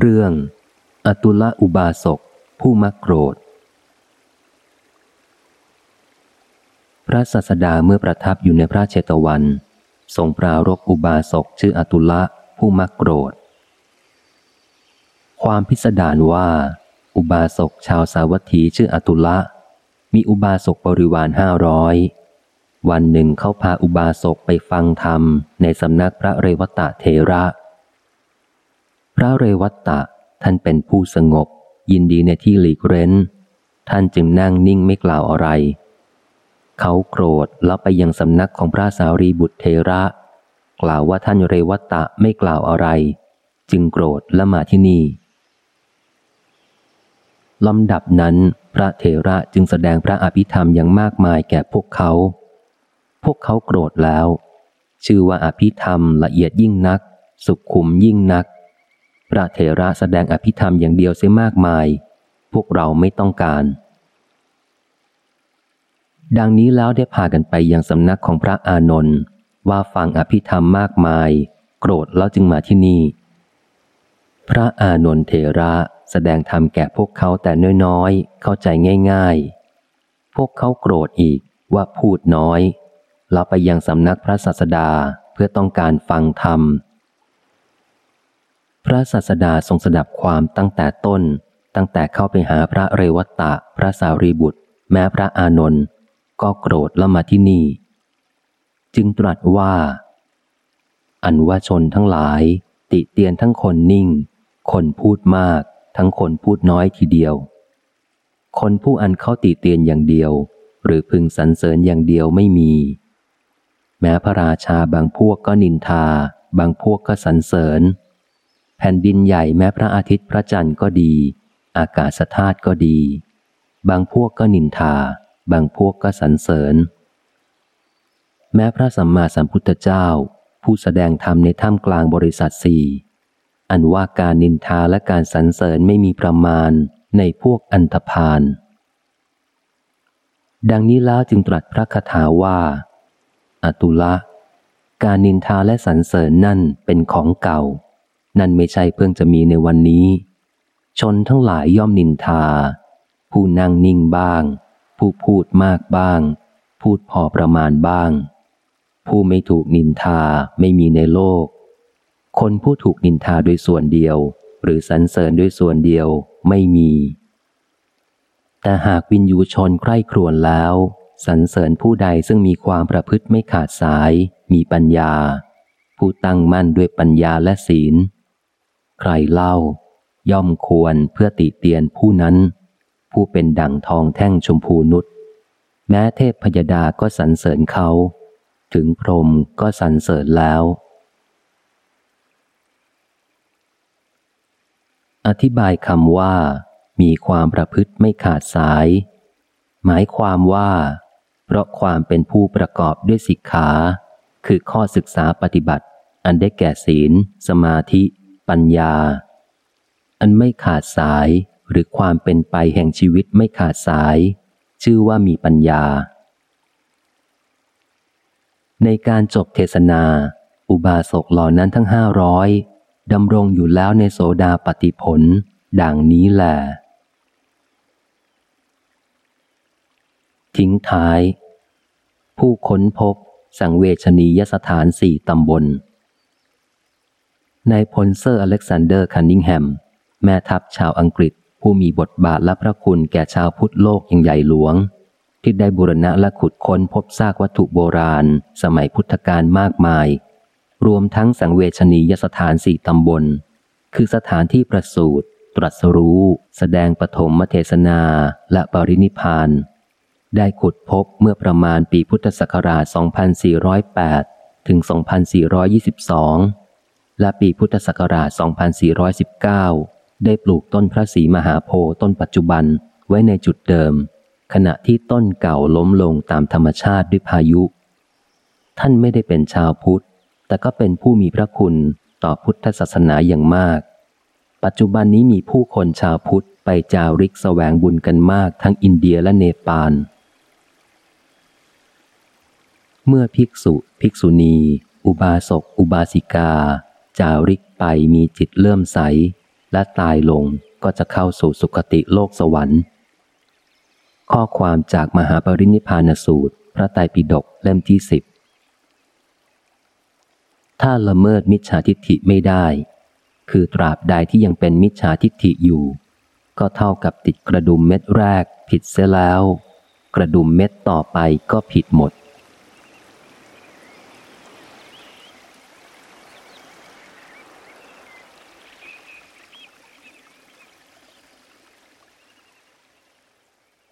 เรื่อง อตุละอุบาสก ผู้มักโกรธ พระสัสดาเมื่อประทับอยู่ในพระเชตวัน ทรงปรารบอุบาสกชื่ออตุละผู้มักโกรธ ความพิสดารว่า อุบาสกชาวสาวัตถีชื่ออตุละ มีอุบาสกบริวารห้าร้อยวันหนึ่งเขาพาอุบาสกไปฟังธรรมในสำนักพระเรวตะเทระ พระเรวัตตะท่านเป็นผู้สงบ ยินดีในที่หลีกเร้น ท่านจึงนั่งนิ่งไม่กล่าวอะไร เขาโกรธแล้วไปยังสำนักของพระสารีบุตรเทระ กล่าวว่าท่านเรวัตะไม่กล่าวอะไร จึงโกรธและมาที่นี่ลำดับนั้นพระเทระจึงแสดงพระอภิธรรมอย่างมากมายแก่พวกเขา พวกเขาโกรธแล้ว ชื่อว่าอภิธรรมละเอียดยิ่งนัก สุขขุมยิ่งนัก พระเถระแสดงอภิธรรมอย่างเดียวเสียมากมาย พวกเราไม่ต้องการ ดังนี้แล้วได้พากันไปยังสำนักของพระอานนท์ว่าฟังอภิธรรมมากมาย โกรธแล้วจึงมาที่นี่ พระอานนท์เถระแสดงธรรมแก่พวกเขาแต่น้อยๆ เข้าใจง่าย ๆ พวกเขาโกรธอีกว่าพูดน้อยเราไปยังสำนักพระศาสดาเพื่อต้องการฟังธรรม พระศาสดาทรงสดับความตั้งแต่ต้น ตั้งแต่เข้าไปหาพระเรวัตะ พระสารีบุตร แม้พระอานนท์ก็โกรธแล้วมาที่นี่ จึงตรัสว่า อันว่าชนทั้งหลาย ติเตียนทั้งคนนิ่ง คนพูดมาก ทั้งคนพูดน้อยทีเดียว คนผู้อันเข้าติเตียนอย่างเดียว หรือพึงสรรเสริญอย่างเดียวไม่มี แม้พระราชาบางพวกก็นินทา บางพวกก็สรรเสริญ แผ่นดินใหญ่แม้พระอาทิตย์พระจันทร์ก็ดี อากาศธาตุก็ดี บางพวกก็นินทา บางพวกก็สรรเสริญ แม้พระสัมมาสัมพุทธเจ้า ผู้แสดงธรรมในถ้ำกลางบริษัทสี่อันว่าการนินทาและการสรรเสริญไม่มีประมาณในพวกอันธพาลดังนี้แล้วจึงตรัสพระคาถาว่า อตุละ การนินทาและสรรเสริญนั่นเป็นของเก่า นั่นไม่ใช่เพิ่งจะมีในวันนี้ ชนทั้งหลายย่อมนินทา ผู้นั่งนิ่งบ้าง ผู้พูดมากบ้าง พูดพอประมาณบ้าง ผู้ไม่ถูกนินทาไม่มีในโลก คนผู้ถูกนินทาโดยส่วนเดียว หรือสรรเสริญด้วยส่วนเดียวไม่มี แต่หากวินยูชนใคร่ครวญแล้วสรรเสริญผู้ใดซึ่งมีความประพฤติไม่ขาดสาย มีปัญญา ผู้ตั้งมั่นด้วยปัญญาและศีล ใครเล่า ย่อมควรเพื่อติเตียนผู้นั้น ผู้เป็นดั่งทองแท่งชมพูนุษแม้เทพพยดาก็สรรเสริญเขา ถึงพรมก็สรรเสริญแล้ว อธิบายคำว่า มีความประพฤติไม่ขาดสาย หมายความว่า เพราะความเป็นผู้ประกอบด้วยสิกขา คือข้อศึกษาปฏิบัติ อันได้แก่ศีล สมาธิ ปัญญา อันไม่ขาดสายหรือความเป็นไปแห่งชีวิตไม่ขาดสาย ชื่อว่ามีปัญญา ในการจบเทศนา อุบาสกเหล่านั้นทั้งห้าร้อยดำรงอยู่แล้วในโสดาปฏิผล ดังนี้แหละทิ้งท้าย ผู้ค้นพบสังเวชนียสถานสี่ตำบล นายพลเซอร์อเล็กซานเดอร์คันนิงแฮม แม่ทัพชาวอังกฤษ ผู้มีบทบาทและพระคุณแก่ชาวพุทธโลกอย่างใหญ่หลวง ที่ได้บูรณะและขุดค้นพบซากวัตถุโบราณ สมัยพุทธกาลมากมาย รวมทั้งสังเวชนียสถานสี่ตำบล คือสถานที่ประสูติตรัสรู้ แสดงปฐมเทศนาและปรินิพพานได้ขุดพบเมื่อประมาณปีพุทธศักราช 2408 ถึง 2422 และปีพุทธศักราช 2419 ได้ปลูกต้นพระศรีมหาโพธิ์ต้นปัจจุบันไว้ในจุดเดิม ขณะที่ต้นเก่าล้มลงตามธรรมชาติด้วยพายุ ท่านไม่ได้เป็นชาวพุทธ แต่ก็เป็นผู้มีพระคุณต่อพุทธศาสนาอย่างมาก ปัจจุบันนี้มีผู้คนชาวพุทธไปจาริกแสวงบุญกันมากทั้งอินเดียและเนปาล เมื่อภิกษุ ภิกษุณี อุบาสก อุบาสิกา จาริกไปมีจิตเลื่อมใส และตายลงก็จะเข้าสู่สุคติโลกสวรรค์ ข้อความจากมหาปรินิพานสูตร พระไตรปิฎกเล่มที่สิบถ้าละเมิดมิจฉาทิฏฐิไม่ได้ คือตราบใดที่ยังเป็นมิจฉาทิฏฐิอยู่ ก็เท่ากับติดกระดุมเม็ดแรก ผิดเสียแล้ว กระดุมเม็ดต่อไปก็ผิดหมด